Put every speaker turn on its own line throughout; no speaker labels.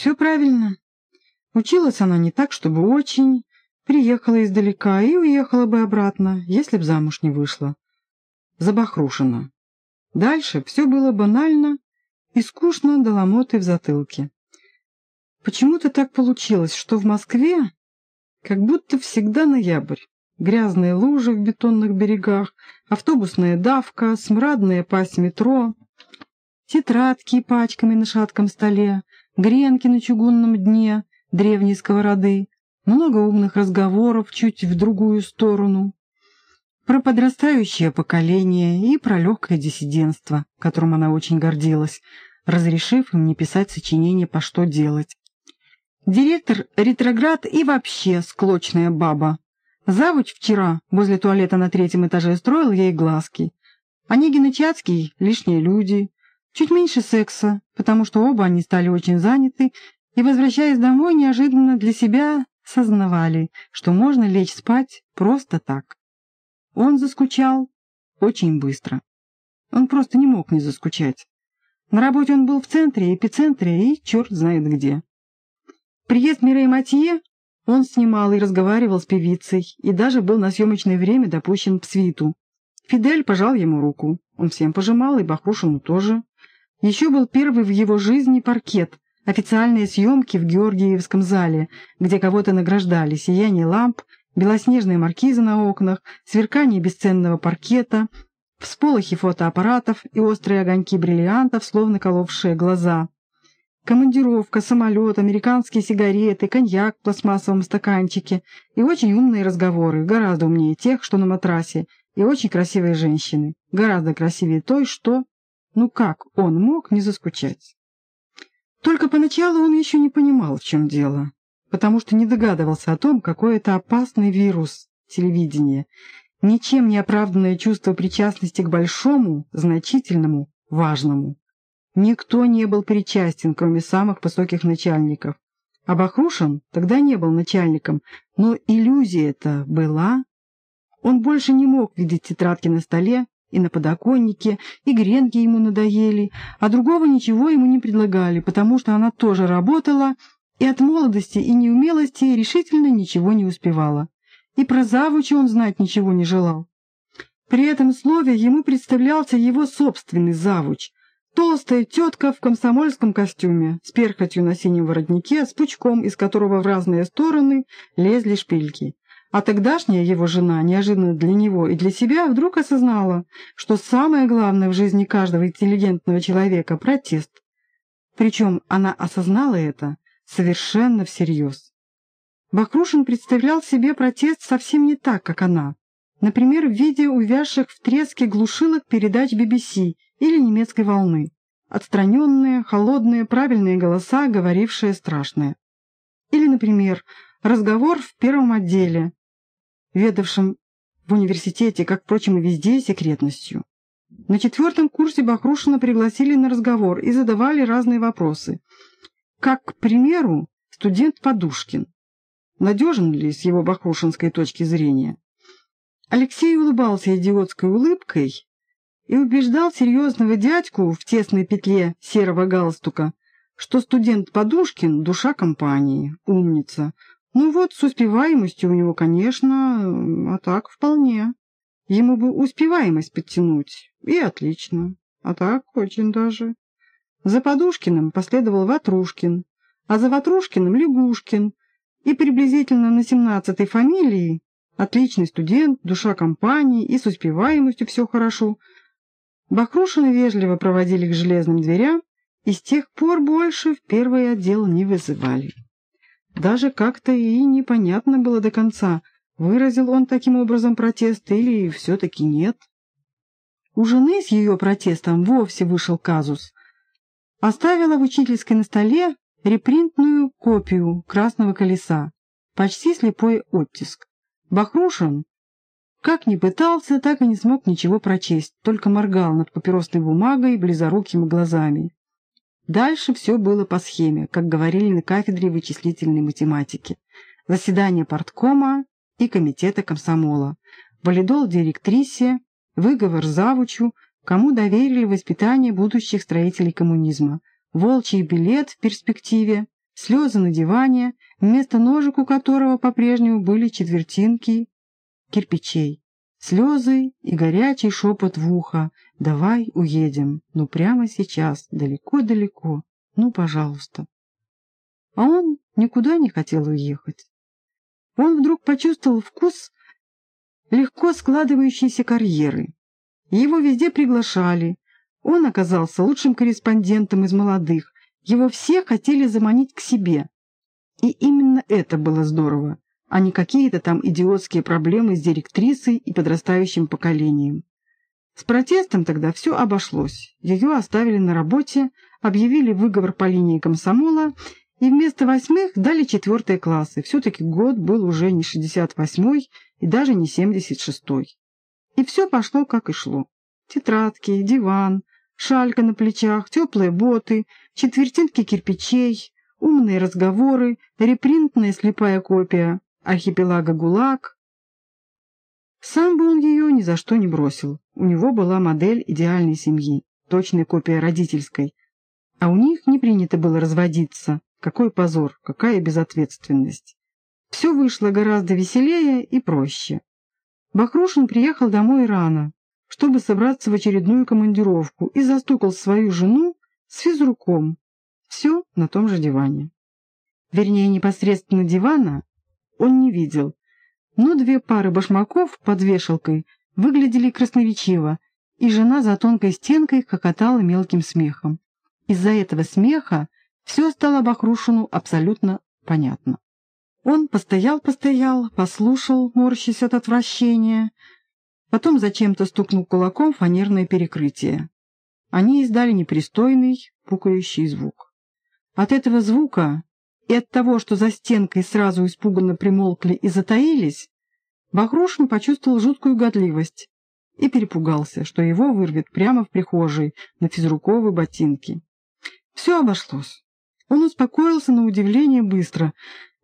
Все правильно. Училась она не так, чтобы очень. Приехала издалека и уехала бы обратно, если б замуж не вышла. Забахрушена. Дальше все было банально и скучно до ломоты в затылке. Почему-то так получилось, что в Москве как будто всегда ноябрь. Грязные лужи в бетонных берегах, автобусная давка, смрадная пасть метро, тетрадки пачками на шатком столе, гренки на чугунном дне древней сковороды, много умных разговоров чуть в другую сторону, про подрастающее поколение и про легкое диссидентство, которым она очень гордилась, разрешив им не писать сочинения по что делать. Директор ретроград и вообще склочная баба. Завуч вчера возле туалета на третьем этаже строил ей глазки. Онегин и Чацкий — лишние люди. Чуть меньше секса, потому что оба они стали очень заняты и, возвращаясь домой, неожиданно для себя сознавали, что можно лечь спать просто так. Он заскучал очень быстро. Он просто не мог не заскучать. На работе он был в центре, эпицентре и черт знает где. Приезд Мирей Матье он снимал и разговаривал с певицей, и даже был на съемочное время допущен в свиту. Фидель пожал ему руку. Он всем пожимал, и Бахрушину тоже. Еще был первый в его жизни паркет, официальные съемки в Георгиевском зале, где кого-то награждали, сияние ламп, белоснежные маркизы на окнах, сверкание бесценного паркета, всполохи фотоаппаратов и острые огоньки бриллиантов, словно коловшие глаза. Командировка, самолет, американские сигареты, коньяк в пластмассовом стаканчике и очень умные разговоры, гораздо умнее тех, что на матрасе, и очень красивые женщины, гораздо красивее той, что... Ну как он мог не заскучать? Только поначалу он еще не понимал, в чем дело, потому что не догадывался о том, какой это опасный вирус телевидения, ничем не оправданное чувство причастности к большому, значительному, важному. Никто не был причастен, кроме самых высоких начальников. А Бахрушин тогда не был начальником, но иллюзия эта была. Он больше не мог видеть тетрадки на столе и на подоконнике, и гренки ему надоели, а другого ничего ему не предлагали, потому что она тоже работала и от молодости и неумелости решительно ничего не успевала. И про завуча он знать ничего не желал. При этом слове ему представлялся его собственный завуч, толстая тетка в комсомольском костюме, с перхотью на синем воротнике, с пучком, из которого в разные стороны лезли шпильки. А тогдашняя его жена, неожиданно для него и для себя, вдруг осознала, что самое главное в жизни каждого интеллигентного человека – протест. Причем она осознала это совершенно всерьез. Бахрушин представлял себе протест совсем не так, как она. Например, в виде увязших в треске глушилок передач BBC или немецкой волны. Отстраненные, холодные, правильные голоса, говорившие страшное. Или, например, разговор в первом отделе, ведавшим в университете, как, впрочем, и везде, секретностью. На четвертом курсе Бахрушина пригласили на разговор и задавали разные вопросы. Как, к примеру, студент Подушкин. Надежен ли с его бахрушинской точки зрения? Алексей улыбался идиотской улыбкой и убеждал серьезного дядьку в тесной петле серого галстука, что студент Подушкин — душа компании, умница, ну вот, с успеваемостью у него, конечно, а так вполне. Ему бы успеваемость подтянуть, и отлично. А так очень даже. За Подушкиным последовал Ватрушкин, а за Ватрушкиным Лягушкин. И приблизительно на семнадцатой фамилии отличный студент, душа компании, и с успеваемостью все хорошо. Бахрушина вежливо проводили к железным дверям, и с тех пор больше в первый отдел не вызывали. Даже как-то и непонятно было до конца, выразил он таким образом протест или все-таки нет. У жены с ее протестом вовсе вышел казус. Оставила в учительской на столе репринтную копию «Красного колеса», почти слепой оттиск. Бахрушин, как ни пытался, так и не смог ничего прочесть, только моргал над папиросной бумагой близорукими глазами. Дальше все было по схеме, как говорили на кафедре вычислительной математики. Заседание парткома и комитета комсомола. Валидол директрисе, выговор завучу, кому доверили воспитание будущих строителей коммунизма. Волчий билет в перспективе, слезы на диване, вместо ножек у которого по-прежнему были четвертинки кирпичей, слезы и горячий шепот в ухо «Давай уедем, ну прямо сейчас, далеко-далеко, ну, пожалуйста». А он никуда не хотел уехать. Он вдруг почувствовал вкус легко складывающейся карьеры. Его везде приглашали. Он оказался лучшим корреспондентом из молодых. Его все хотели заманить к себе. И именно это было здорово, а не какие-то там идиотские проблемы с директрисой и подрастающим поколением. С протестом тогда все обошлось. Ее оставили на работе, объявили выговор по линии комсомола и вместо восьмых дали четвертые классы. Все-таки год был уже не 68-й и даже не 76-й. И все пошло, как и шло. Тетрадки, диван, шалька на плечах, теплые боты, четвертинки кирпичей, умные разговоры, репринтная слепая копия архипелага ГУЛАГ. Сам бы он ее ни за что не бросил. У него была модель идеальной семьи, точная копия родительской. А у них не принято было разводиться. Какой позор, какая безответственность. Все вышло гораздо веселее и проще. Бахрушин приехал домой рано, чтобы собраться в очередную командировку, и застукал свою жену с физруком. Все на том же диване. Вернее, непосредственно дивана он не видел, но две пары башмаков под вешалкой выглядели красноречиво, и жена за тонкой стенкой хохотала мелким смехом. Из-за этого смеха все стало Бахрушину абсолютно понятно. Он постоял-постоял, послушал, морщась от отвращения, потом зачем-то стукнул кулаком фанерное перекрытие. Они издали непристойный, пукающий звук. От этого звука и от того, что за стенкой сразу испуганно примолкли и затаились, Бахрушин почувствовал жуткую годливость и перепугался, что его вырвет прямо в прихожей на физруковые ботинки. Все обошлось. Он успокоился на удивление быстро.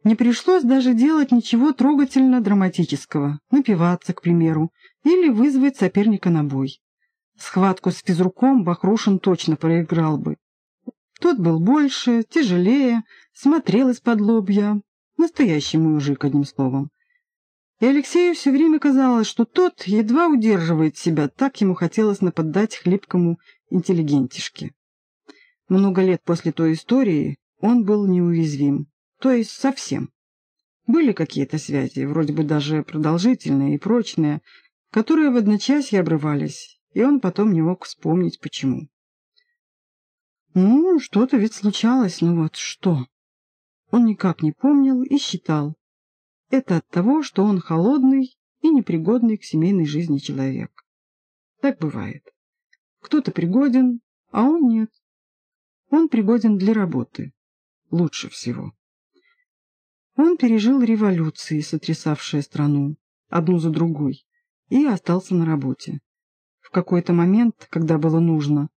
Не пришлось даже делать ничего трогательно драматического, напиваться, к примеру, или вызвать соперника на бой. Схватку с физруком Бахрушин точно проиграл бы. Тот был больше, тяжелее, смотрел из-под лобья. Настоящий мужик, одним словом. И Алексею все время казалось, что тот едва удерживает себя, так ему хотелось нападать хлипкому интеллигентишке. Много лет после той истории он был неуязвим, то есть совсем. Были какие-то связи, вроде бы даже продолжительные и прочные, которые в одночасье обрывались, и он потом не мог вспомнить, почему. Ну, что-то ведь случалось, ну вот что. Он никак не помнил и считал. Это от того, что он холодный и непригодный к семейной жизни человек. Так бывает. Кто-то пригоден, а он нет. Он пригоден для работы. Лучше всего. Он пережил революции, сотрясавшие страну, одну за другой, и остался на работе. В какой-то момент, когда было нужно,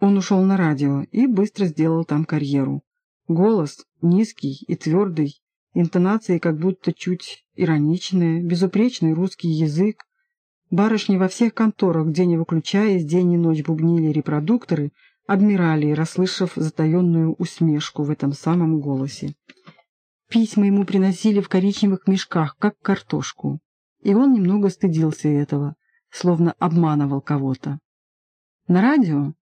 он ушел на радио и быстро сделал там карьеру. Голос низкий и твердый, интонации как будто чуть ироничные, безупречный русский язык. Барышни во всех конторах, где не выключаясь, день и ночь бубнили репродукторы — обмирали, расслышав затаенную усмешку в этом самом голосе. Письма ему приносили в коричневых мешках, как картошку, и он немного стыдился этого, словно обманывал кого-то. На радио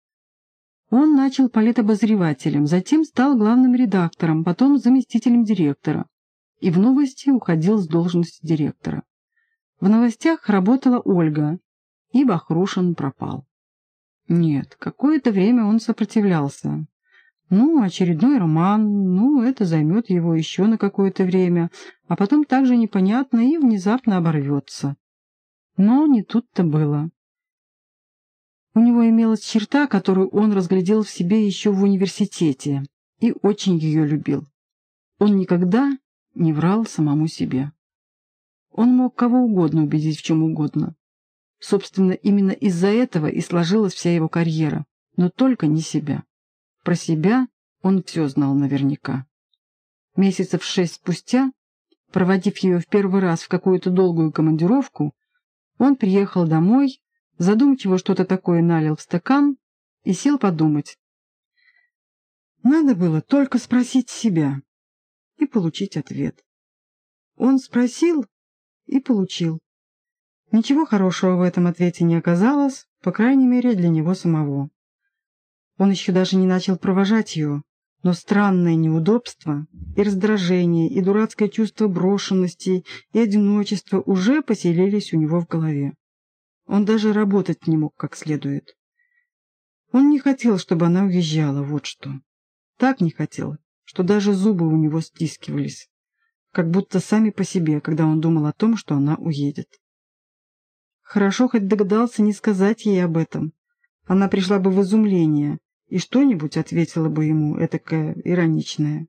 он начал политобозревателем, затем стал главным редактором, потом заместителем директора, и в новости уходил с должности директора. В новостях работала Ольга, и Бахрушин пропал. Нет, какое-то время он сопротивлялся. Ну, очередной роман, ну, это займет его еще на какое-то время, а потом также непонятно и внезапно оборвется. Но не тут-то было. У него имелась черта, которую он разглядел в себе еще в университете, и очень ее любил. Он никогда не врал самому себе. Он мог кого угодно убедить в чем угодно. Собственно, именно из-за этого и сложилась вся его карьера, но только не себя. Про себя он все знал наверняка. Месяцев шесть спустя, проводив ее в первый раз в какую-то долгую командировку, он приехал домой, задумчиво что-то такое налил в стакан и сел подумать. Надо было только спросить себя и получить ответ. Он спросил и получил. Ничего хорошего в этом ответе не оказалось, по крайней мере, для него самого. Он еще даже не начал провожать ее, но странное неудобство и раздражение, и дурацкое чувство брошенности и одиночества уже поселились у него в голове. Он даже работать не мог как следует. Он не хотел, чтобы она уезжала, вот что. Так не хотел, что даже зубы у него стискивались, как будто сами по себе, когда он думал о том, что она уедет. Хорошо хоть догадался не сказать ей об этом. Она пришла бы в изумление и что-нибудь ответила бы ему, этакое ироничное.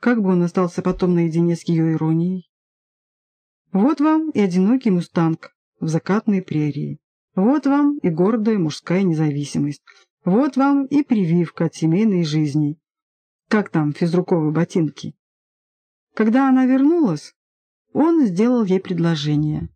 Как бы он остался потом наедине с ее иронией? Вот вам и одинокий мустанг в закатной прерии. Вот вам и гордая мужская независимость. Вот вам и прививка от семейной жизни. Как там физруковые ботинки? Когда она вернулась, он сделал ей предложение.